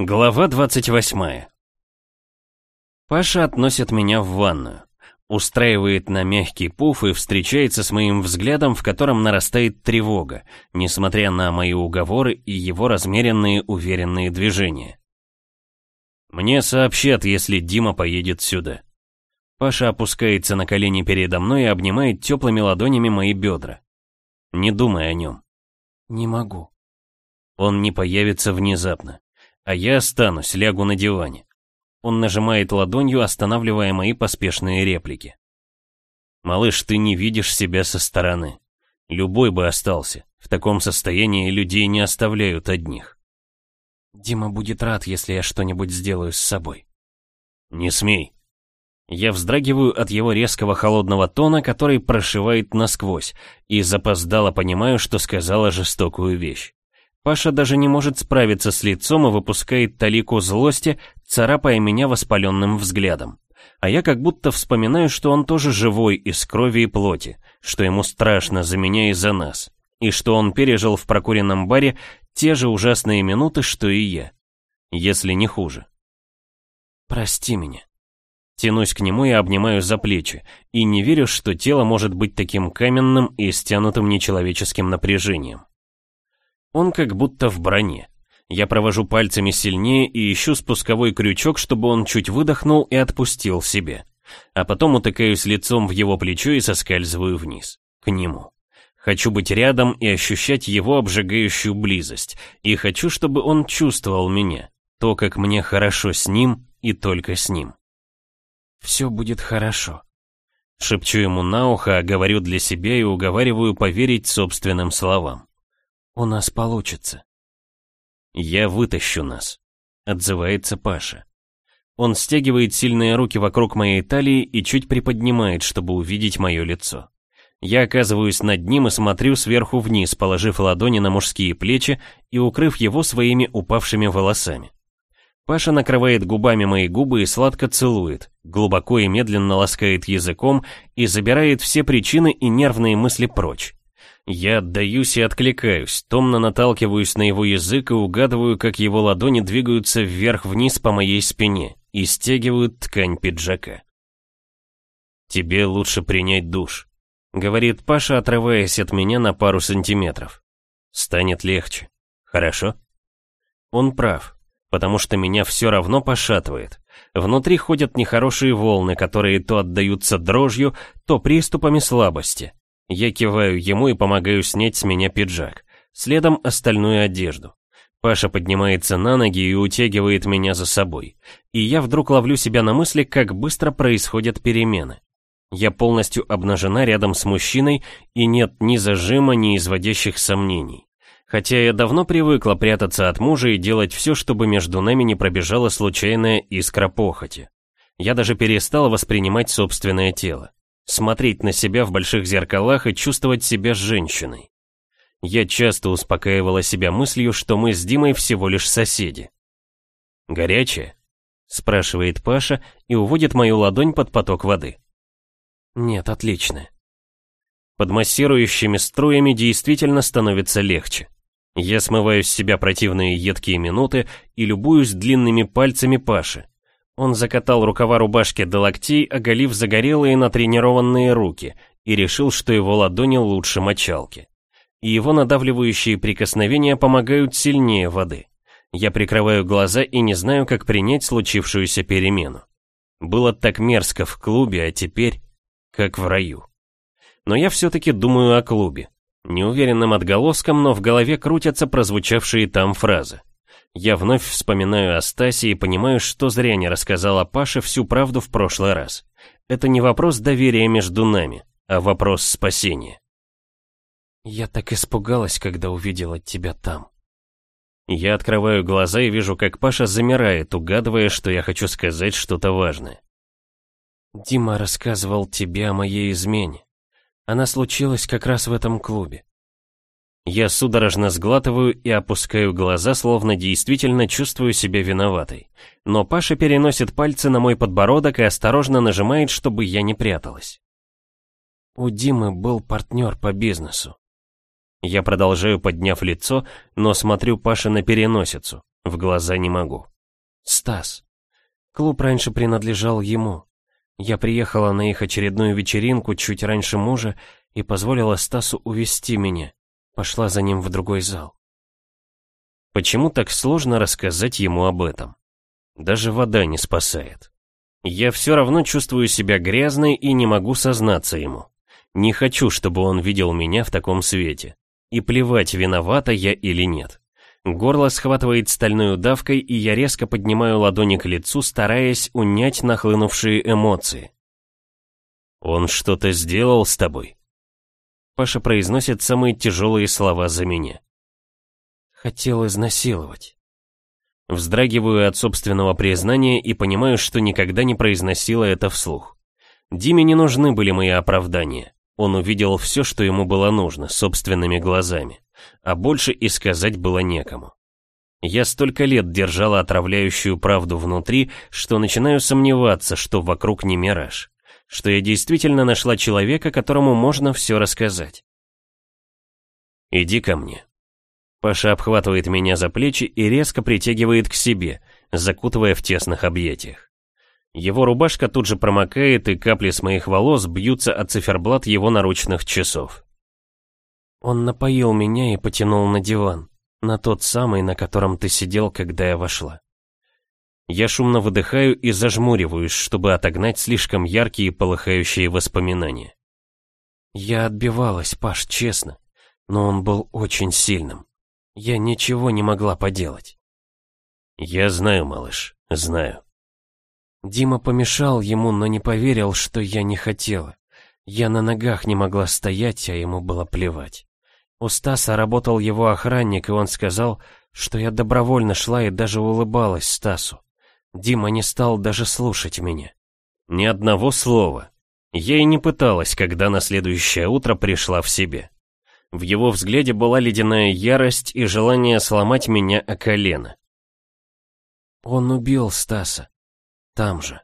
Глава 28 Паша относит меня в ванную, устраивает на мягкий пуф и встречается с моим взглядом, в котором нарастает тревога, несмотря на мои уговоры и его размеренные уверенные движения. Мне сообщат, если Дима поедет сюда. Паша опускается на колени передо мной и обнимает теплыми ладонями мои бедра. Не думай о нем. Не могу. Он не появится внезапно. А я останусь, лягу на диване. Он нажимает ладонью, останавливая мои поспешные реплики. «Малыш, ты не видишь себя со стороны. Любой бы остался. В таком состоянии людей не оставляют одних». «Дима будет рад, если я что-нибудь сделаю с собой». «Не смей». Я вздрагиваю от его резкого холодного тона, который прошивает насквозь, и запоздало понимаю, что сказала жестокую вещь. Паша даже не может справиться с лицом и выпускает талику злости, царапая меня воспаленным взглядом. А я как будто вспоминаю, что он тоже живой из крови и плоти, что ему страшно за меня и за нас, и что он пережил в прокуренном баре те же ужасные минуты, что и я, если не хуже. «Прости меня». Тянусь к нему и обнимаю за плечи, и не верю, что тело может быть таким каменным и стянутым нечеловеческим напряжением. Он как будто в броне. Я провожу пальцами сильнее и ищу спусковой крючок, чтобы он чуть выдохнул и отпустил себе. А потом утыкаюсь лицом в его плечо и соскальзываю вниз, к нему. Хочу быть рядом и ощущать его обжигающую близость. И хочу, чтобы он чувствовал меня. То, как мне хорошо с ним и только с ним. «Все будет хорошо», Шепчу ему на ухо, говорю для себя и уговариваю поверить собственным словам. У нас получится. Я вытащу нас, отзывается Паша. Он стягивает сильные руки вокруг моей талии и чуть приподнимает, чтобы увидеть мое лицо. Я оказываюсь над ним и смотрю сверху вниз, положив ладони на мужские плечи и укрыв его своими упавшими волосами. Паша накрывает губами мои губы и сладко целует, глубоко и медленно ласкает языком и забирает все причины и нервные мысли прочь. Я отдаюсь и откликаюсь, томно наталкиваюсь на его язык и угадываю, как его ладони двигаются вверх-вниз по моей спине и стягивают ткань пиджака. «Тебе лучше принять душ», — говорит Паша, отрываясь от меня на пару сантиметров. «Станет легче. Хорошо?» Он прав, потому что меня все равно пошатывает. Внутри ходят нехорошие волны, которые то отдаются дрожью, то приступами слабости. Я киваю ему и помогаю снять с меня пиджак, следом остальную одежду. Паша поднимается на ноги и утягивает меня за собой. И я вдруг ловлю себя на мысли, как быстро происходят перемены. Я полностью обнажена рядом с мужчиной, и нет ни зажима, ни изводящих сомнений. Хотя я давно привыкла прятаться от мужа и делать все, чтобы между нами не пробежала случайная искра похоти. Я даже перестала воспринимать собственное тело смотреть на себя в больших зеркалах и чувствовать себя женщиной. Я часто успокаивала себя мыслью, что мы с Димой всего лишь соседи. «Горячая?» — спрашивает Паша и уводит мою ладонь под поток воды. «Нет, отлично». Под массирующими струями действительно становится легче. Я смываю с себя противные едкие минуты и любуюсь длинными пальцами Паши, он закатал рукава рубашки до локтей, оголив загорелые натренированные руки, и решил, что его ладони лучше мочалки. И его надавливающие прикосновения помогают сильнее воды. Я прикрываю глаза и не знаю, как принять случившуюся перемену. Было так мерзко в клубе, а теперь как в раю. Но я все-таки думаю о клубе. Неуверенным отголоском, но в голове крутятся прозвучавшие там фразы. Я вновь вспоминаю о Стасе и понимаю, что зря не рассказала Паше всю правду в прошлый раз. Это не вопрос доверия между нами, а вопрос спасения. Я так испугалась, когда увидела тебя там. Я открываю глаза и вижу, как Паша замирает, угадывая, что я хочу сказать что-то важное. Дима рассказывал тебе о моей измене. Она случилась как раз в этом клубе. Я судорожно сглатываю и опускаю глаза, словно действительно чувствую себя виноватой. Но Паша переносит пальцы на мой подбородок и осторожно нажимает, чтобы я не пряталась. У Димы был партнер по бизнесу. Я продолжаю, подняв лицо, но смотрю Паше на переносицу. В глаза не могу. Стас. Клуб раньше принадлежал ему. Я приехала на их очередную вечеринку чуть раньше мужа и позволила Стасу увести меня. Пошла за ним в другой зал. Почему так сложно рассказать ему об этом? Даже вода не спасает. Я все равно чувствую себя грязной и не могу сознаться ему. Не хочу, чтобы он видел меня в таком свете. И плевать, виновата я или нет. Горло схватывает стальной удавкой, и я резко поднимаю ладони к лицу, стараясь унять нахлынувшие эмоции. «Он что-то сделал с тобой?» Паша произносит самые тяжелые слова за меня. Хотел изнасиловать. Вздрагиваю от собственного признания и понимаю, что никогда не произносила это вслух. Диме не нужны были мои оправдания. Он увидел все, что ему было нужно, собственными глазами а больше и сказать было некому. Я столько лет держала отравляющую правду внутри, что начинаю сомневаться, что вокруг не мираж, что я действительно нашла человека, которому можно все рассказать. «Иди ко мне». Паша обхватывает меня за плечи и резко притягивает к себе, закутывая в тесных объятиях. Его рубашка тут же промокает, и капли с моих волос бьются от циферблат его наручных часов. Он напоил меня и потянул на диван, на тот самый, на котором ты сидел, когда я вошла. Я шумно выдыхаю и зажмуриваюсь, чтобы отогнать слишком яркие полыхающие воспоминания. Я отбивалась, Паш, честно, но он был очень сильным. Я ничего не могла поделать. Я знаю, малыш, знаю. Дима помешал ему, но не поверил, что я не хотела. Я на ногах не могла стоять, а ему было плевать. У Стаса работал его охранник, и он сказал, что я добровольно шла и даже улыбалась Стасу. Дима не стал даже слушать меня. Ни одного слова. Я и не пыталась, когда на следующее утро пришла в себе. В его взгляде была ледяная ярость и желание сломать меня о колено. Он убил Стаса. Там же.